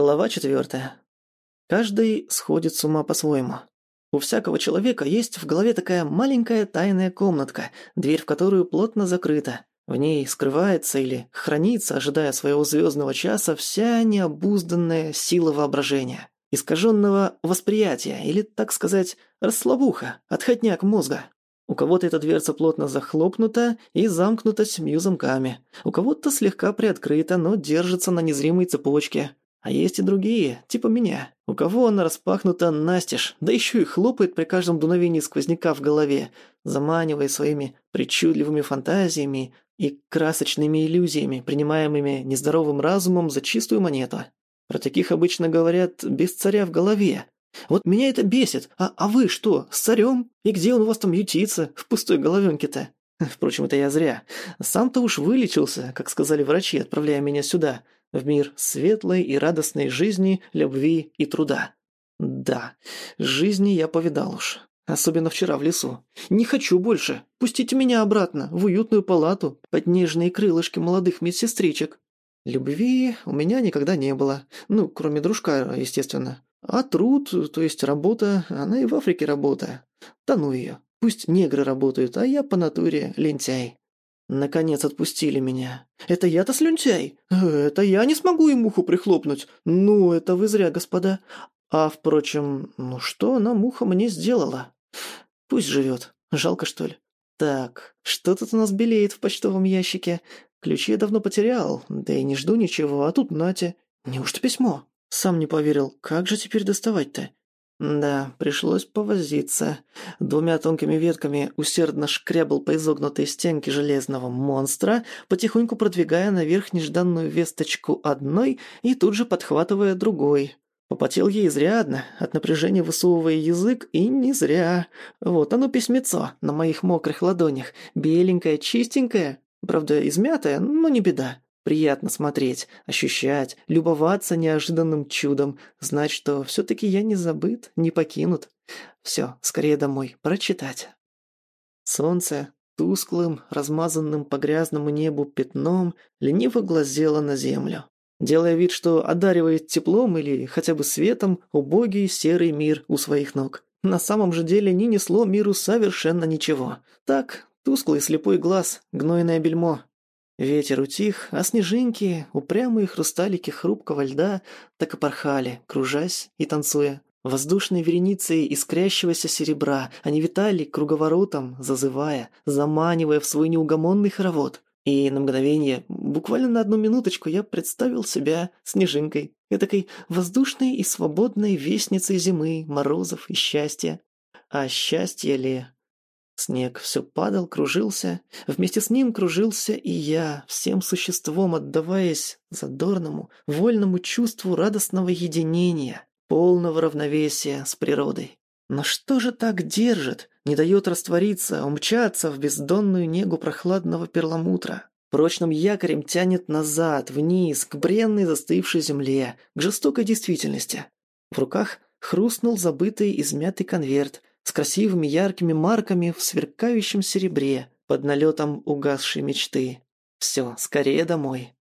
Глава четвертая. Каждый сходит с ума по-своему. У всякого человека есть в голове такая маленькая тайная комнатка, дверь в которую плотно закрыта. В ней скрывается или хранится, ожидая своего звездного часа, вся необузданная сила воображения, искаженного восприятия или, так сказать, расслабуха, отходняк мозга. У кого-то эта дверца плотно захлопнута и замкнута семью замками. У кого-то слегка приоткрыта, но держится на незримой цепочке. А есть и другие, типа меня, у кого она распахнута настежь, да еще и хлопает при каждом дуновении сквозняка в голове, заманивая своими причудливыми фантазиями и красочными иллюзиями, принимаемыми нездоровым разумом за чистую монету. Про таких обычно говорят «без царя в голове». Вот меня это бесит. А, а вы что, с царем? И где он у вас там ютится, в пустой головенке-то? Впрочем, это я зря. Сам-то уж вылечился, как сказали врачи, отправляя меня сюда – в мир светлой и радостной жизни, любви и труда. Да, жизни я повидал уж. Особенно вчера в лесу. Не хочу больше. Пустите меня обратно, в уютную палату, под нежные крылышки молодых медсестричек. Любви у меня никогда не было. Ну, кроме дружка, естественно. А труд, то есть работа, она и в Африке работа. Да ну ее. Пусть негры работают, а я по натуре лентяй. Наконец отпустили меня. Это я-то слюнтяй? Это я не смогу и муху прихлопнуть. Ну, это вы зря, господа. А, впрочем, ну что она, муха, мне сделала? Пусть живет. Жалко, что ли? Так, что тут у нас белеет в почтовом ящике? Ключи я давно потерял, да и не жду ничего, а тут нате. Неужто письмо? Сам не поверил, как же теперь доставать-то? Да, пришлось повозиться. Двумя тонкими ветками усердно шкрябал по изогнутой стенке железного монстра, потихоньку продвигая наверх нежданную весточку одной и тут же подхватывая другой. Попотел ей изрядно, от напряжения высовывая язык, и не зря. Вот оно письмецо на моих мокрых ладонях, беленькое, чистенькое, правда измятое, но не беда. Приятно смотреть, ощущать, любоваться неожиданным чудом, знать, что все-таки я не забыт, не покинут. Все, скорее домой, прочитать. Солнце, тусклым, размазанным по грязному небу пятном, лениво глазело на землю, делая вид, что одаривает теплом или хотя бы светом убогий серый мир у своих ног. На самом же деле не несло миру совершенно ничего. Так, тусклый слепой глаз, гнойное бельмо, Ветер утих, а снежинки, упрямые хрусталики хрупкого льда, так и порхали, кружась и танцуя. Воздушной вереницей искрящегося серебра они витали круговоротом, зазывая, заманивая в свой неугомонный хоровод. И на мгновение, буквально на одну минуточку, я представил себя снежинкой, этакой воздушной и свободной вестницей зимы, морозов и счастья. А счастье ли? Снег все падал, кружился. Вместе с ним кружился и я, всем существом отдаваясь задорному, вольному чувству радостного единения, полного равновесия с природой. Но что же так держит, не дает раствориться, умчаться в бездонную негу прохладного перламутра? Прочным якорем тянет назад, вниз, к бренной застывшей земле, к жестокой действительности. В руках хрустнул забытый измятый конверт, с красивыми яркими марками в сверкающем серебре под налетом угасшей мечты. Все, скорее домой.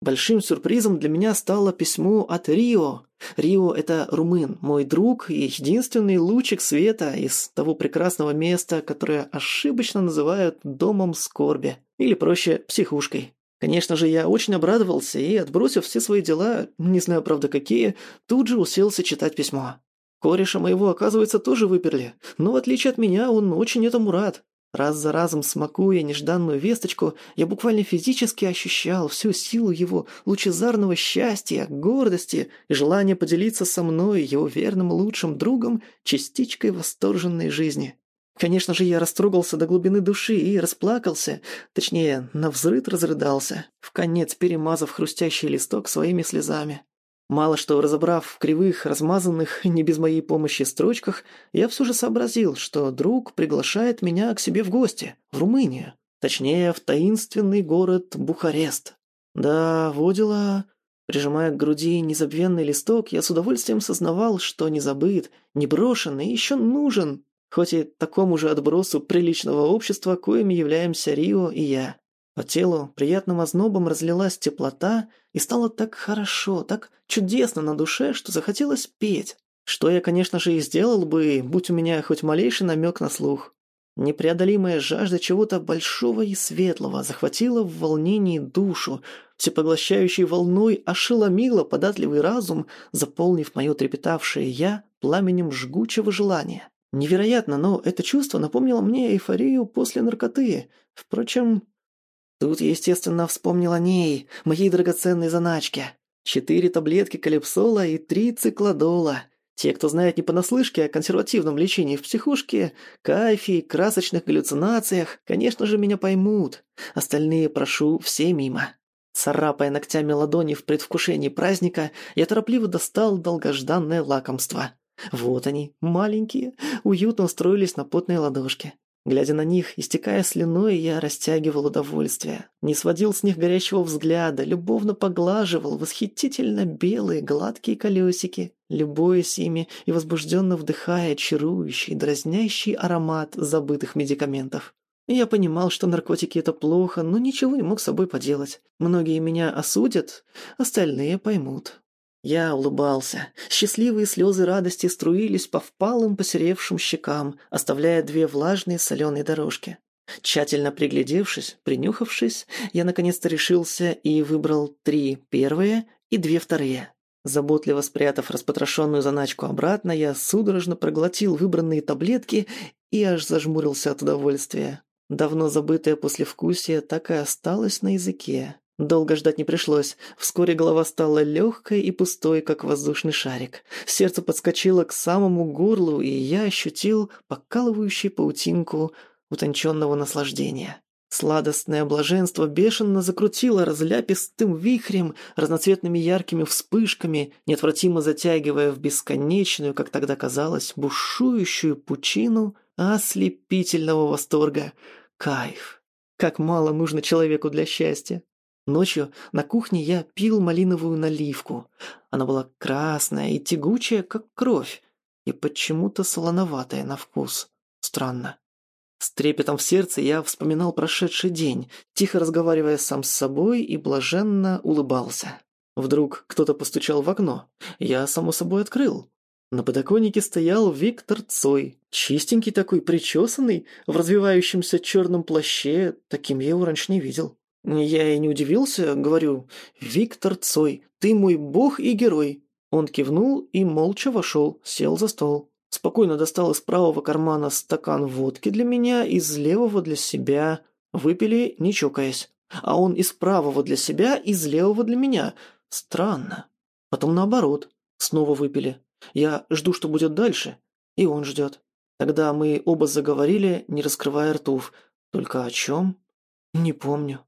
Большим сюрпризом для меня стало письмо от Рио. Рио – это румын, мой друг и единственный лучик света из того прекрасного места, которое ошибочно называют домом скорби, или проще психушкой. Конечно же, я очень обрадовался и, отбросив все свои дела, не знаю, правда, какие, тут же уселся читать письмо. Кореша моего, оказывается, тоже выперли, но в отличие от меня он очень этому рад. Раз за разом смакуя нежданную весточку, я буквально физически ощущал всю силу его лучезарного счастья, гордости и желания поделиться со мной, его верным лучшим другом, частичкой восторженной жизни. Конечно же, я растрогался до глубины души и расплакался, точнее, навзрыд разрыдался, в конец перемазав хрустящий листок своими слезами. Мало что разобрав в кривых, размазанных не без моей помощи строчках, я все же сообразил, что друг приглашает меня к себе в гости, в Румынию. Точнее, в таинственный город Бухарест. Да, водила... Прижимая к груди незабвенный листок, я с удовольствием сознавал, что не забыт, не брошен и еще нужен, хоть и такому же отбросу приличного общества, коим являемся Рио и я. По телу приятным ознобом разлилась теплота, и стало так хорошо, так чудесно на душе, что захотелось петь. Что я, конечно же, и сделал бы, будь у меня хоть малейший намек на слух. Непреодолимая жажда чего-то большого и светлого захватила в волнении душу, всепоглощающей волной ошеломила податливый разум, заполнив мое трепетавшее «я» пламенем жгучего желания. Невероятно, но это чувство напомнило мне эйфорию после наркоты. Впрочем, тут, естественно, вспомнил о ней, моей драгоценной заначке. Четыре таблетки калипсола и три циклодола. Те, кто знает не понаслышке о консервативном лечении в психушке, кайфе и красочных галлюцинациях, конечно же, меня поймут. Остальные прошу все мимо. Царапая ногтями ладони в предвкушении праздника, я торопливо достал долгожданное лакомство. Вот они, маленькие, уютно устроились на потной ладошке. Глядя на них, истекая слюной, я растягивал удовольствие. Не сводил с них горящего взгляда, любовно поглаживал восхитительно белые гладкие колесики, любуясь ими и возбужденно вдыхая чарующий, дразнящий аромат забытых медикаментов. Я понимал, что наркотики – это плохо, но ничего не мог с собой поделать. Многие меня осудят, остальные поймут. Я улыбался. Счастливые слезы радости струились по впалым посеревшим щекам, оставляя две влажные соленые дорожки. Тщательно приглядевшись, принюхавшись, я наконец-то решился и выбрал три первые и две вторые. Заботливо спрятав распотрошенную заначку обратно, я судорожно проглотил выбранные таблетки и аж зажмурился от удовольствия. Давно забытое послевкусие так и осталось на языке. Долго ждать не пришлось. Вскоре голова стала легкой и пустой, как воздушный шарик. Сердце подскочило к самому горлу, и я ощутил покалывающую паутинку утонченного наслаждения. Сладостное блаженство бешено закрутило разляпистым вихрем, разноцветными яркими вспышками, неотвратимо затягивая в бесконечную, как тогда казалось, бушующую пучину ослепительного восторга. Кайф! Как мало нужно человеку для счастья! Ночью на кухне я пил малиновую наливку. Она была красная и тягучая, как кровь, и почему-то солоноватая на вкус. Странно. С трепетом в сердце я вспоминал прошедший день, тихо разговаривая сам с собой и блаженно улыбался. Вдруг кто-то постучал в окно. Я, само собой, открыл. На подоконнике стоял Виктор Цой, чистенький такой, причесанный, в развивающемся черном плаще, таким я его раньше не видел. Я и не удивился, говорю, «Виктор Цой, ты мой бог и герой». Он кивнул и молча вошел, сел за стол. Спокойно достал из правого кармана стакан водки для меня, из левого для себя. Выпили, не чокаясь. А он из правого для себя, из левого для меня. Странно. Потом наоборот. Снова выпили. Я жду, что будет дальше. И он ждет. Тогда мы оба заговорили, не раскрывая ртов. Только о чем? Не помню.